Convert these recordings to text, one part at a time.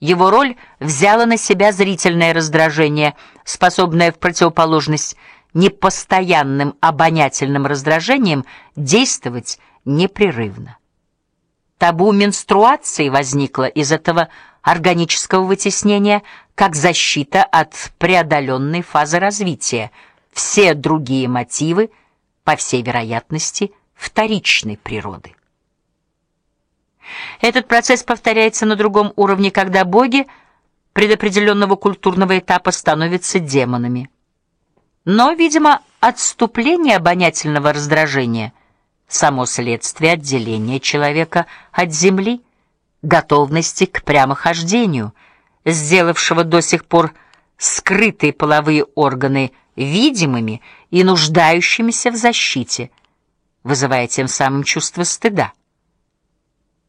Его роль взяла на себя зрительное раздражение, способное в противоположность непостоянным обонятельным раздражениям действовать непрерывно. Табу менструации возникло из этого органического вытеснения как защита от преодоленной фазы развития. Все другие мотивы, по всей вероятности, вторичной природы. Этот процесс повторяется на другом уровне, когда боги предопределенного культурного этапа становятся демонами. Но, видимо, отступление обонятельного раздражения само следствие отделения человека от земли, готовности к прямохождению, сделавшего до сих пор скрытые половые органы видимыми и нуждающимися в защите, вызывая тем самым чувство стыда.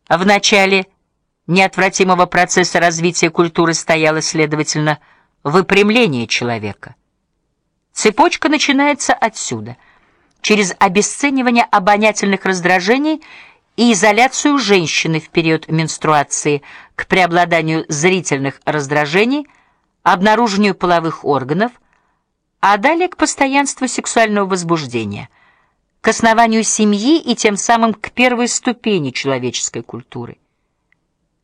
В начале неотвратимого процесса развития культуры стояло, следовательно, выпрямление человека. Цепочка начинается отсюда, через обесценивание обонятельных раздражений и изоляцию женщины в период менструации к преобладанию зрительных раздражений, обнаружению половых органов, а далее к постоянству сексуального возбуждения – к основанию семьи и тем самым к первой ступени человеческой культуры.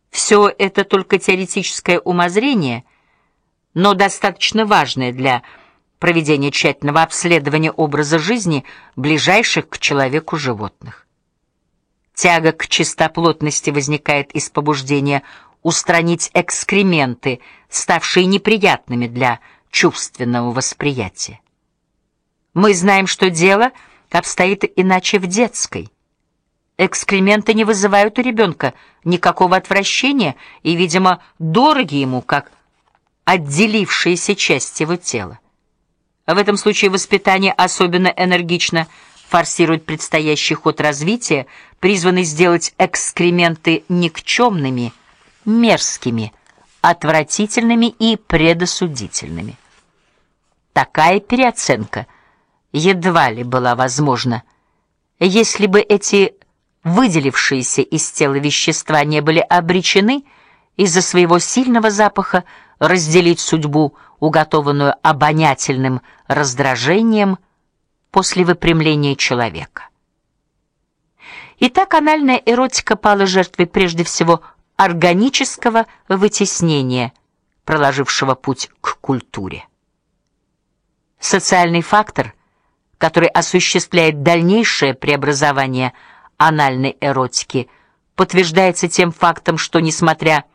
Все это только теоретическое умозрение, но достаточно важное для проведения тщательного обследования образа жизни ближайших к человеку животных. Тяга к чистоплотности возникает из побуждения устранить экскременты, ставшие неприятными для чувственного восприятия. Мы знаем, что дело — обстоит иначе в детской. Экскременты не вызывают у ребенка никакого отвращения и, видимо, дороги ему как отделившиеся части его тела. В этом случае воспитание особенно энергично форсирует предстоящий ход развития, призванный сделать экскременты никчемными, мерзкими, отвратительными и предосудительными. Такая переоценка едва ли была возможна, если бы эти выделившиеся из тела вещества не были обречены из-за своего сильного запаха разделить судьбу, уготованную обонятельным раздражением после выпрямления человека. Итак, анальная эротика пала жертвой прежде всего органического вытеснения, проложившего путь к культуре. Социальный фактор – который осуществляет дальнейшее преобразование анальной эротики, подтверждается тем фактом, что несмотря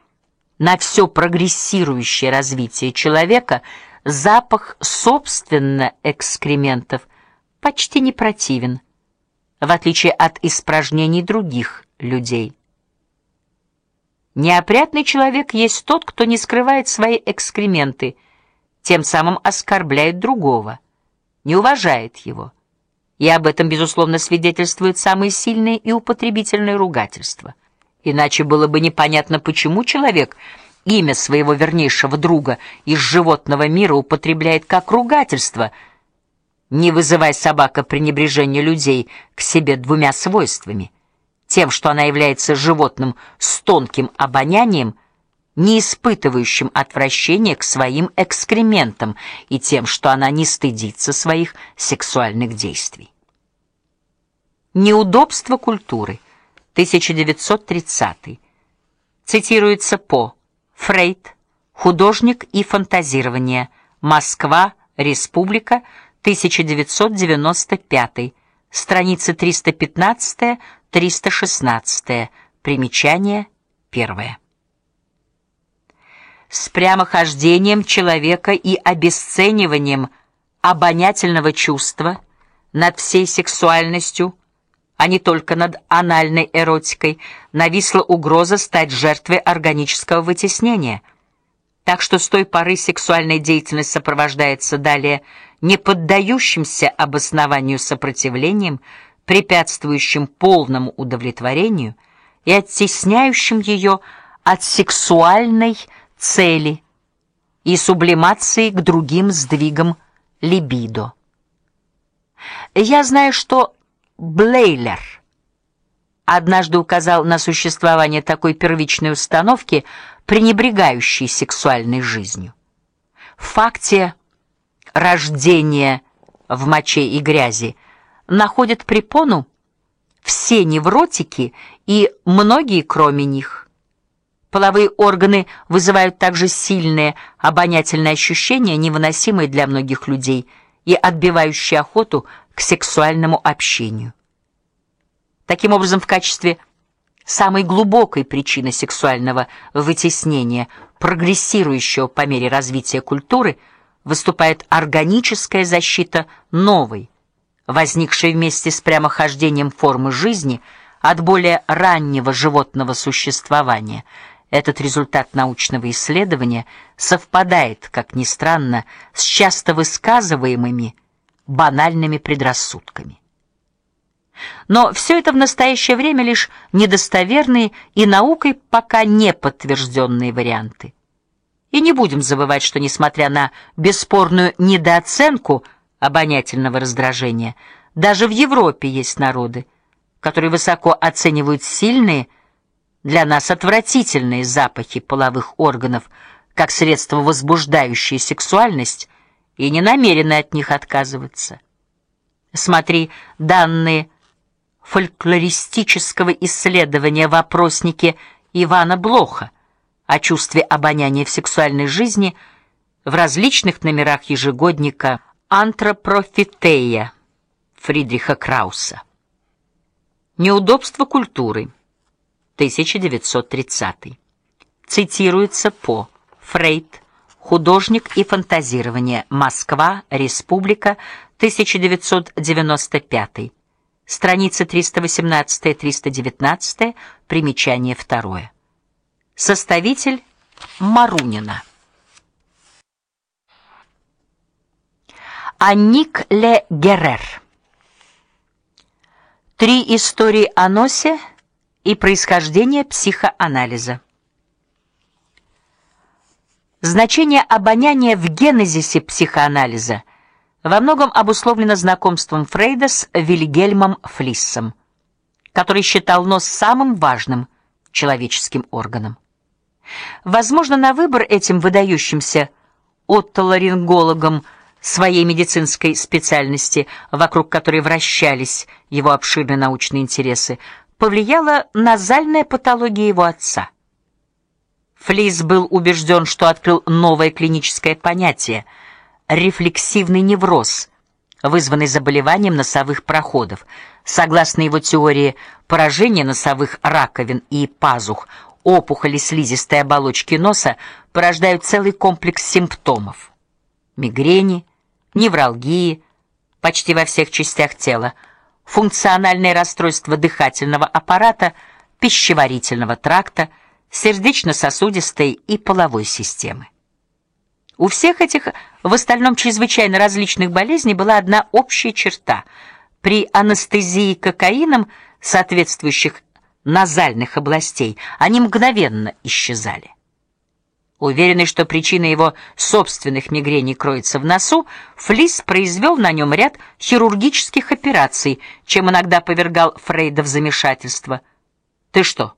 на все прогрессирующее развитие человека, запах собственно экскрементов почти не противен, в отличие от испражнений других людей. Неопрятный человек есть тот, кто не скрывает свои экскременты, тем самым оскорбляет другого не уважает его. И об этом безусловно свидетельствуют самые сильные и употребительные ругательства. Иначе было бы непонятно, почему человек имя своего вернейшего друга из животного мира употребляет как ругательство, не вызывая собака пренебрежения людей к себе двумя свойствами: тем, что она является животным с тонким обонянием не испытывающим отвращения к своим экскрементам и тем, что она не стыдится своих сексуальных действий. Неудобство культуры. 1930. Цитируется по Фрейд. Художник и фантазирование. Москва. Республика. 1995. Страницы 315-316. Примечание первое с прямохождением человека и обесцениванием обонятельного чувства над всей сексуальностью, а не только над анальной эротикой, нависла угроза стать жертвой органического вытеснения. Так что с той поры сексуальная деятельность сопровождается далее не поддающимся обоснованию сопротивлением, препятствующим полному удовлетворению и оттесняющим ее от сексуальной цели и сублимации к другим сдвигам либидо. Я знаю, что Блейлер однажды указал на существование такой первичной установки, пренебрегающие сексуальной жизнью. В факте рождения в моче и грязи находят препону все невротики и многие кроме них. Половые органы вызывают также сильные обонятельные ощущения, невыносимые для многих людей и отбивающие охоту к сексуальному общению. Таким образом, в качестве самой глубокой причины сексуального вытеснения, прогрессирующего по мере развития культуры, выступает органическая защита новой, возникшей вместе с прямохождением формы жизни от более раннего животного существования – этот результат научного исследования совпадает, как ни странно, с часто высказываемыми банальными предрассудками. Но все это в настоящее время лишь недостоверные и наукой пока не подтвержденные варианты. И не будем забывать, что несмотря на бесспорную недооценку обонятельного раздражения, даже в Европе есть народы, которые высоко оценивают сильные для нас отвратительные запахи половых органов как средство возбуждающее сексуальность и не намерены от них отказываться. Смотри данные фольклористического исследования в опроснике Ивана Блоха о чувстве обоняния в сексуальной жизни в различных номерах ежегодника Антропофитея Фридриха Крауса. Неудобство культуры. 1930. Цитируется по Фрейд. Художник и фантазирование. Москва. Республика. 1995. Страница 318-319. Примечание второе. Составитель Марунина. Анник Ле Геррер. Три истории о носе и происхождение психоанализа. Значение обоняния в генезисе психоанализа во многом обусловлено знакомством Фрейда с Вильгельмом Флиссом, который считал нос самым важным человеческим органом. Возможно, на выбор этим выдающимся отоларингологом своей медицинской специальности, вокруг которой вращались его обширные научные интересы, повлияла назальная патология его отца. Флис был убежден, что открыл новое клиническое понятие рефлексивный невроз, вызванный заболеванием носовых проходов. Согласно его теории поражения носовых раковин и пазух, опухоли слизистой оболочки носа порождают целый комплекс симптомов: мигрени, невралгии почти во всех частях тела функциональные расстройства дыхательного аппарата, пищеварительного тракта, сердечно-сосудистой и половой системы. У всех этих в остальном чрезвычайно различных болезней была одна общая черта: при анестезии кокаином соответствующих назальных областей они мгновенно исчезали. Уверенный, что причина его собственных мигрений кроется в носу, Флис произвел на нем ряд хирургических операций, чем иногда повергал Фрейда в замешательство. Ты что,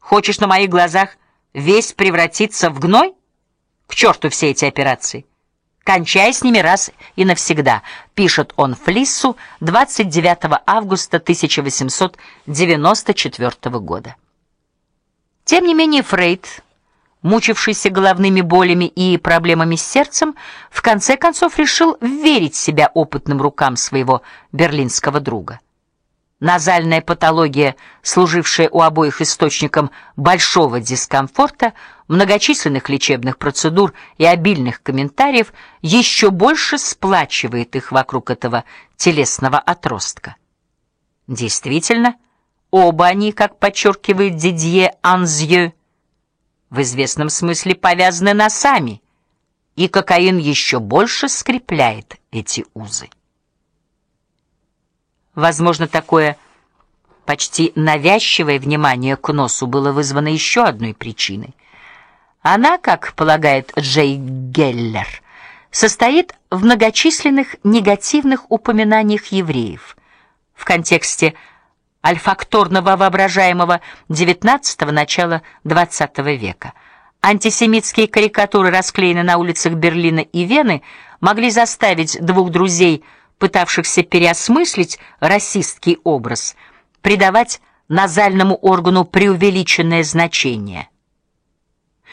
хочешь на моих глазах весь превратиться в гной? К черту все эти операции. Кончай с ними раз и навсегда, пишет он Флиссу 29 августа 1894 года. Тем не менее Фрейд мучившийся головными болями и проблемами с сердцем, в конце концов решил верить себя опытным рукам своего берлинского друга. Назальная патология, служившая у обоих источником большого дискомфорта, многочисленных лечебных процедур и обильных комментариев, еще больше сплачивает их вокруг этого телесного отростка. Действительно, оба они, как подчеркивает Дидье Анзье, в известном смысле повязаны носами, и кокаин еще больше скрепляет эти узы. Возможно, такое почти навязчивое внимание к носу было вызвано еще одной причиной. Она, как полагает Джей Геллер, состоит в многочисленных негативных упоминаниях евреев в контексте альфакторного воображаемого XIX начала XX века, Антисемитские карикатуры, расклеенные на улицах Берлина и Вены, могли заставить двух друзей, пытавшихся переосмыслить расистский образ, придавать назальному органу преувеличенное значение.